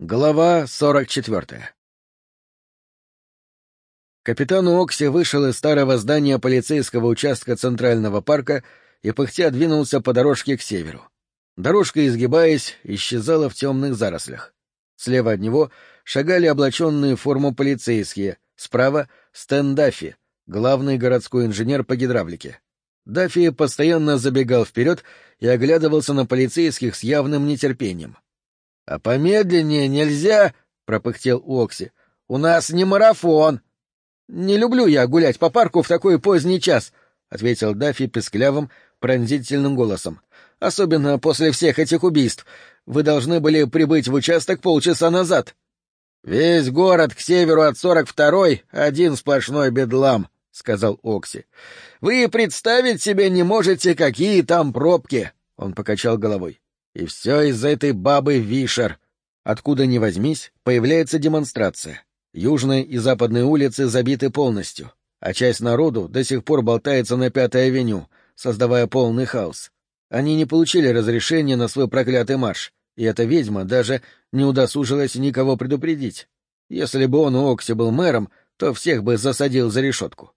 Глава 44 Капитан Окси вышел из старого здания полицейского участка Центрального парка и пыхтя двинулся по дорожке к северу. Дорожка, изгибаясь, исчезала в темных зарослях. Слева от него шагали облаченные в форму полицейские, справа — Стэн Даффи, главный городской инженер по гидравлике. Даффи постоянно забегал вперед и оглядывался на полицейских с явным нетерпением. — А помедленнее нельзя, — пропыхтел Окси. — У нас не марафон. — Не люблю я гулять по парку в такой поздний час, — ответил Даффи песклявым, пронзительным голосом. — Особенно после всех этих убийств. Вы должны были прибыть в участок полчаса назад. — Весь город к северу от сорок второй — один сплошной бедлам, — сказал Окси. — Вы представить себе не можете, какие там пробки. Он покачал головой. И все из-за этой бабы Вишер. Откуда ни возьмись, появляется демонстрация. Южные и западные улицы забиты полностью, а часть народу до сих пор болтается на Пятой авеню, создавая полный хаос. Они не получили разрешения на свой проклятый марш, и эта ведьма даже не удосужилась никого предупредить. Если бы он у Окси был мэром, то всех бы засадил за решетку.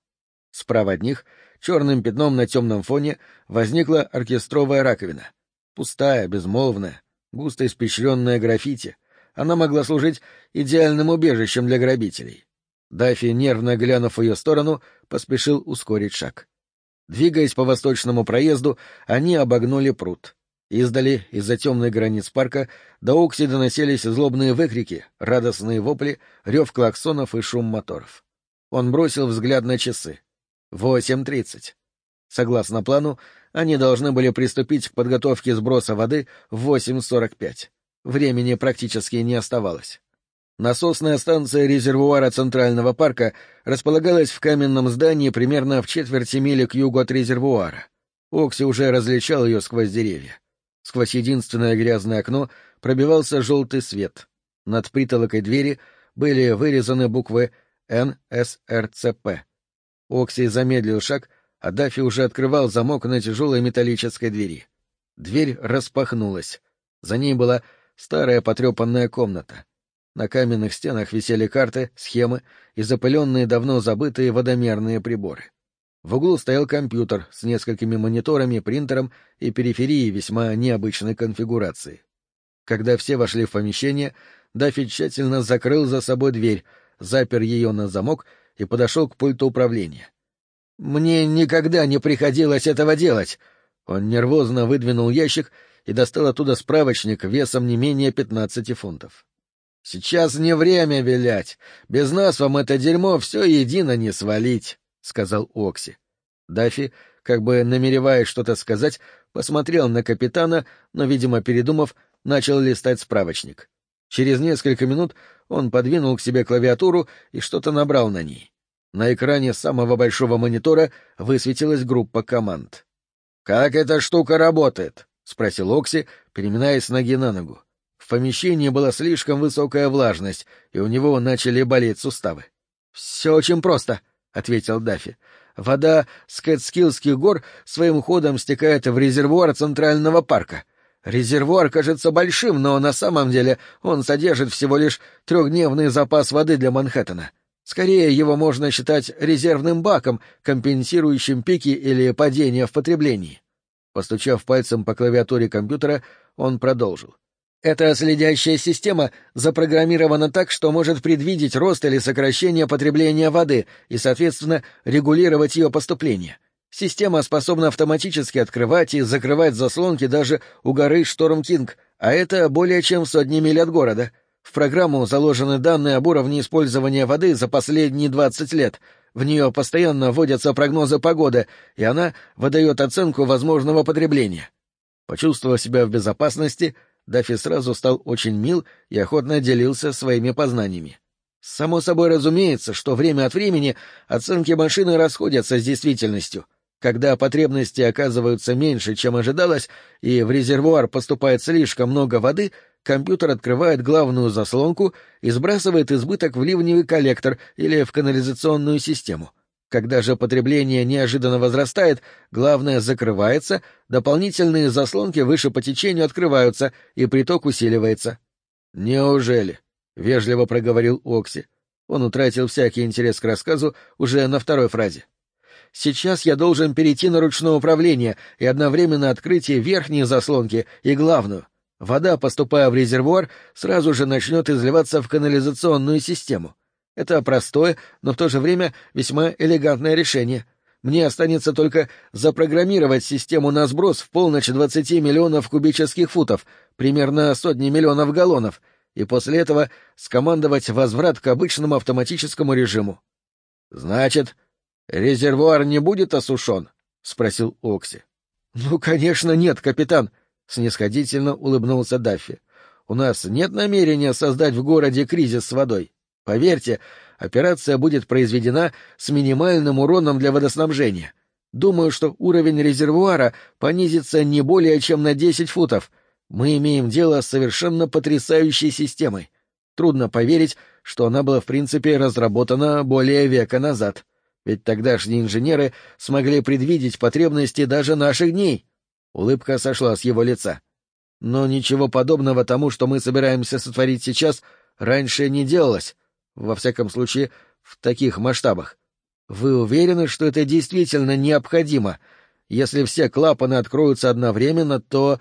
Справа от них, черным пятном на темном фоне, возникла оркестровая раковина. Пустая, безмолвная, густо испещренная граффити, она могла служить идеальным убежищем для грабителей. Даффи, нервно глянув в ее сторону, поспешил ускорить шаг. Двигаясь по восточному проезду, они обогнули пруд. Издали, из-за темной границ парка, до Окси доносились злобные выкрики, радостные вопли, рев клаксонов и шум моторов. Он бросил взгляд на часы. Восемь тридцать. Согласно плану, они должны были приступить к подготовке сброса воды в 8.45. Времени практически не оставалось. Насосная станция резервуара Центрального парка располагалась в каменном здании примерно в четверти мили к югу от резервуара. Окси уже различал ее сквозь деревья. Сквозь единственное грязное окно пробивался желтый свет. Над притолокой двери были вырезаны буквы НСРЦП. Окси замедлил шаг а Даффи уже открывал замок на тяжелой металлической двери. Дверь распахнулась. За ней была старая потрепанная комната. На каменных стенах висели карты, схемы и запыленные давно забытые водомерные приборы. В углу стоял компьютер с несколькими мониторами, принтером и периферией весьма необычной конфигурации. Когда все вошли в помещение, Даффи тщательно закрыл за собой дверь, запер ее на замок и подошел к пульту управления. Мне никогда не приходилось этого делать. Он нервозно выдвинул ящик и достал оттуда справочник весом не менее пятнадцати фунтов. Сейчас не время вилять. Без нас вам это дерьмо все едино не свалить, сказал Окси. Дафи, как бы намереваясь что-то сказать, посмотрел на капитана, но, видимо, передумав, начал листать справочник. Через несколько минут он подвинул к себе клавиатуру и что-то набрал на ней. На экране самого большого монитора высветилась группа команд. «Как эта штука работает?» — спросил Окси, переминаясь ноги на ногу. В помещении была слишком высокая влажность, и у него начали болеть суставы. «Все очень просто», — ответил Даффи. «Вода с Кэтскиллских гор своим ходом стекает в резервуар Центрального парка. Резервуар кажется большим, но на самом деле он содержит всего лишь трехдневный запас воды для Манхэттена. Скорее, его можно считать резервным баком, компенсирующим пики или падения в потреблении. Постучав пальцем по клавиатуре компьютера, он продолжил. Эта следящая система запрограммирована так, что может предвидеть рост или сокращение потребления воды и, соответственно, регулировать ее поступление. Система способна автоматически открывать и закрывать заслонки даже у горы Шторм-Кинг, а это более чем сотни миль от города — в программу заложены данные об уровне использования воды за последние 20 лет. В нее постоянно вводятся прогнозы погоды, и она выдает оценку возможного потребления. Почувствовав себя в безопасности, Даффи сразу стал очень мил и охотно делился своими познаниями. Само собой разумеется, что время от времени оценки машины расходятся с действительностью. Когда потребности оказываются меньше, чем ожидалось, и в резервуар поступает слишком много воды — компьютер открывает главную заслонку и сбрасывает избыток в ливневый коллектор или в канализационную систему. Когда же потребление неожиданно возрастает, главное закрывается, дополнительные заслонки выше по течению открываются, и приток усиливается. Неужели? — вежливо проговорил Окси. Он утратил всякий интерес к рассказу уже на второй фразе. Сейчас я должен перейти на ручное управление и одновременно открыть и верхние заслонки, и главную. Вода, поступая в резервуар, сразу же начнет изливаться в канализационную систему. Это простое, но в то же время весьма элегантное решение. Мне останется только запрограммировать систему на сброс в полночь 20 миллионов кубических футов, примерно сотни миллионов галлонов, и после этого скомандовать возврат к обычному автоматическому режиму. — Значит, резервуар не будет осушен? — спросил Окси. — Ну, конечно, нет, капитан, — снисходительно улыбнулся Даффи. — У нас нет намерения создать в городе кризис с водой. Поверьте, операция будет произведена с минимальным уроном для водоснабжения. Думаю, что уровень резервуара понизится не более чем на 10 футов. Мы имеем дело с совершенно потрясающей системой. Трудно поверить, что она была в принципе разработана более века назад. Ведь тогдашние инженеры смогли предвидеть потребности даже наших дней. Улыбка сошла с его лица. Но ничего подобного тому, что мы собираемся сотворить сейчас, раньше не делалось. Во всяком случае, в таких масштабах. Вы уверены, что это действительно необходимо? Если все клапаны откроются одновременно, то...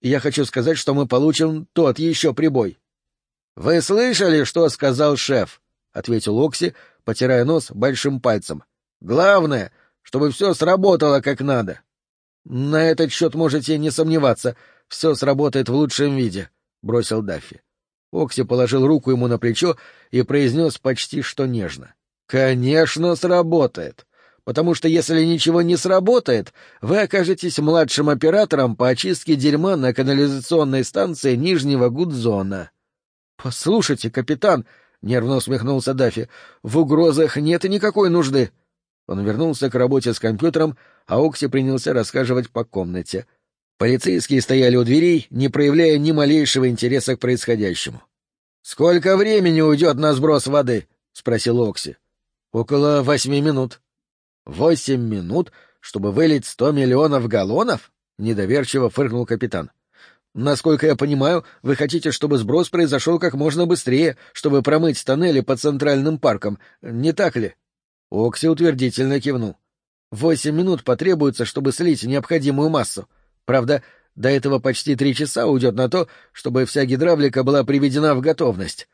Я хочу сказать, что мы получим тот еще прибой. — Вы слышали, что сказал шеф? — ответил Окси, потирая нос большим пальцем. — Главное, чтобы все сработало как надо. — на этот счет можете не сомневаться, все сработает в лучшем виде, — бросил Даффи. Окси положил руку ему на плечо и произнес почти что нежно. — Конечно, сработает. Потому что если ничего не сработает, вы окажетесь младшим оператором по очистке дерьма на канализационной станции Нижнего Гудзона. — Послушайте, капитан, — нервно усмехнулся Даффи, — в угрозах нет никакой нужды. Он вернулся к работе с компьютером, а Окси принялся рассказывать по комнате. Полицейские стояли у дверей, не проявляя ни малейшего интереса к происходящему. «Сколько времени уйдет на сброс воды?» — спросил Окси. «Около восьми минут». «Восемь минут, чтобы вылить сто миллионов галлонов?» — недоверчиво фыркнул капитан. «Насколько я понимаю, вы хотите, чтобы сброс произошел как можно быстрее, чтобы промыть тоннели под Центральным парком, не так ли?» Окси утвердительно кивнул. Восемь минут потребуется, чтобы слить необходимую массу. Правда, до этого почти три часа уйдет на то, чтобы вся гидравлика была приведена в готовность.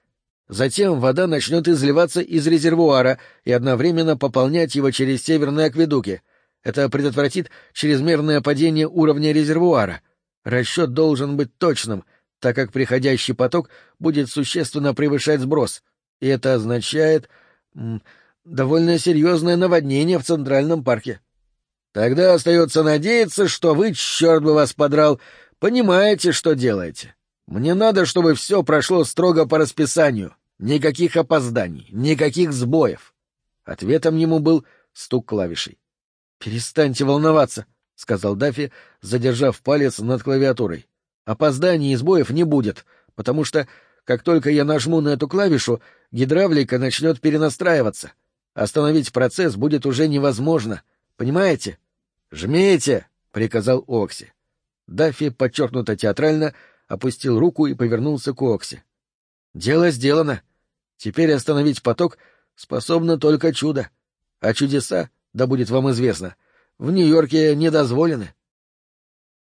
Затем вода начнет изливаться из резервуара и одновременно пополнять его через северные акведуки. Это предотвратит чрезмерное падение уровня резервуара. Расчет должен быть точным, так как приходящий поток будет существенно превышать сброс. И это означает довольно серьезное наводнение в Центральном парке. Тогда остается надеяться, что вы, черт бы вас подрал, понимаете, что делаете. Мне надо, чтобы все прошло строго по расписанию. Никаких опозданий, никаких сбоев. Ответом ему был стук клавишей. — Перестаньте волноваться, — сказал Даффи, задержав палец над клавиатурой. — Опозданий и сбоев не будет, потому что, как только я нажму на эту клавишу, гидравлика начнет перенастраиваться — Остановить процесс будет уже невозможно. Понимаете? «Жмите!» — приказал Окси. Даффи подчеркнуто театрально опустил руку и повернулся к Окси. «Дело сделано. Теперь остановить поток способно только чудо. А чудеса, да будет вам известно, в Нью-Йорке не дозволены.